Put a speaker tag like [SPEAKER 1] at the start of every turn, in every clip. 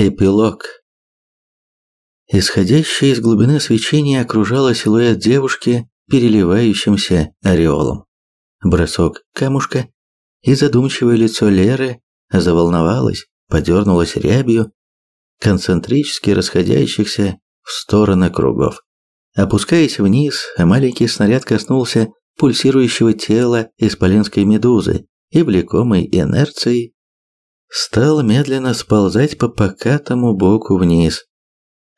[SPEAKER 1] Эпилог. Исходящее из глубины свечение окружало силуэт девушки переливающимся ореолом. Бросок камушка, и задумчивое лицо Леры заволновалось, подернулось рябью, концентрически расходящихся в стороны кругов. Опускаясь вниз, маленький снаряд коснулся пульсирующего тела исполинской медузы и, влекомой инерцией, стал медленно сползать по покатому боку вниз.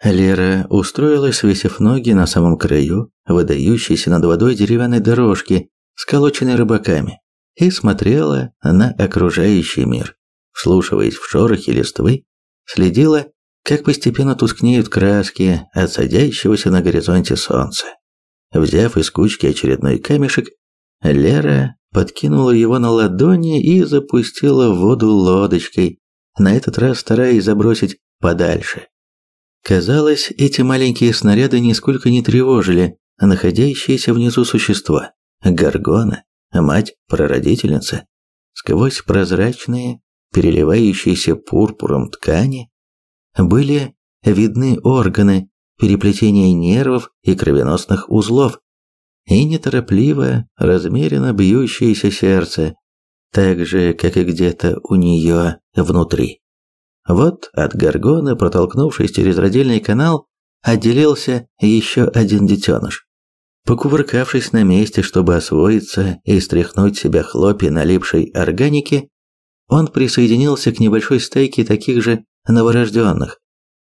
[SPEAKER 1] Лера устроилась, свесив ноги на самом краю, выдающейся над водой деревянной дорожки, сколоченной рыбаками, и смотрела на окружающий мир. Вслушиваясь в шорохи листвы, следила, как постепенно тускнеют краски от садящегося на горизонте солнца. Взяв из кучки очередной камешек, Лера подкинула его на ладони и запустила в воду лодочкой, на этот раз стараясь забросить подальше. Казалось, эти маленькие снаряды нисколько не тревожили находящееся внизу существо. Гаргона, мать-прародительница, сквозь прозрачные, переливающиеся пурпуром ткани, были видны органы, переплетения нервов и кровеносных узлов, и неторопливо, размеренно бьющееся сердце, так же, как и где-то у нее внутри. Вот от горгона, протолкнувшись через родильный канал, отделился еще один детеныш. Покувыркавшись на месте, чтобы освоиться и стряхнуть себя хлопья налипшей органики, он присоединился к небольшой стайке таких же новорожденных,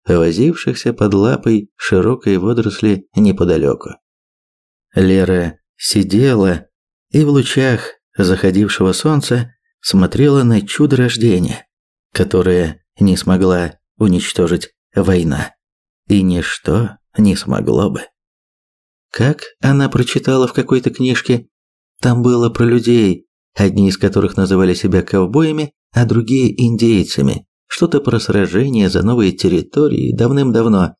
[SPEAKER 1] возившихся под лапой широкой водоросли неподалеку. Лера сидела и в лучах заходившего солнца смотрела на чудо рождения, которое не смогла уничтожить война. И ничто не смогло бы. Как она прочитала в какой-то книжке, там было про людей, одни из которых называли себя ковбоями, а другие индейцами, что-то про сражение за новые территории давным-давно.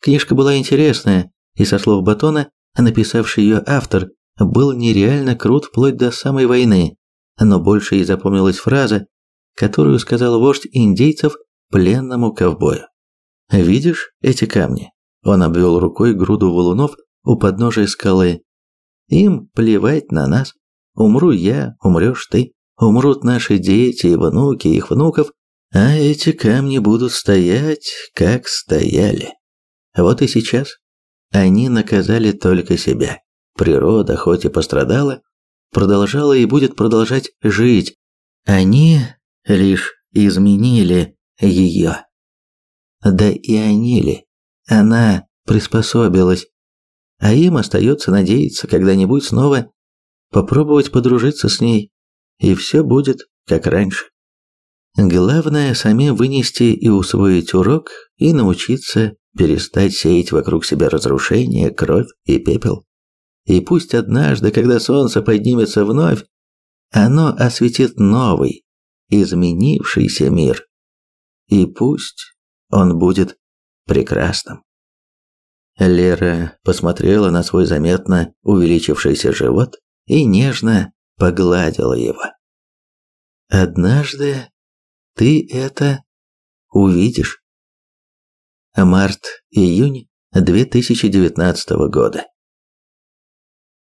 [SPEAKER 1] Книжка была интересная, и со слов Батона написавший ее автор, был нереально крут вплоть до самой войны, но больше ей запомнилась фраза, которую сказал вождь индейцев пленному ковбою. «Видишь эти камни?» Он обвел рукой груду валунов у подножия скалы. «Им плевать на нас. Умру я, умрешь ты, умрут наши дети и внуки их внуков, а эти камни будут стоять, как стояли. Вот и сейчас они наказали только себя. Природа, хоть и пострадала, продолжала и будет продолжать жить. Они лишь изменили ее. Да и они ли? Она приспособилась. А им остается надеяться когда-нибудь снова попробовать подружиться с ней, и все будет как раньше. Главное самим вынести и усвоить урок и научиться перестать сеять вокруг себя разрушение, кровь и пепел. И пусть однажды, когда солнце поднимется вновь, оно осветит новый, изменившийся мир. И пусть он будет прекрасным. Лера посмотрела на свой заметно увеличившийся живот и нежно погладила его. «Однажды ты это увидишь». Март-июнь 2019 года.